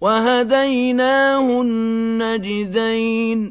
وَهَدَيْنَاهُ النَّجْدَيْنِ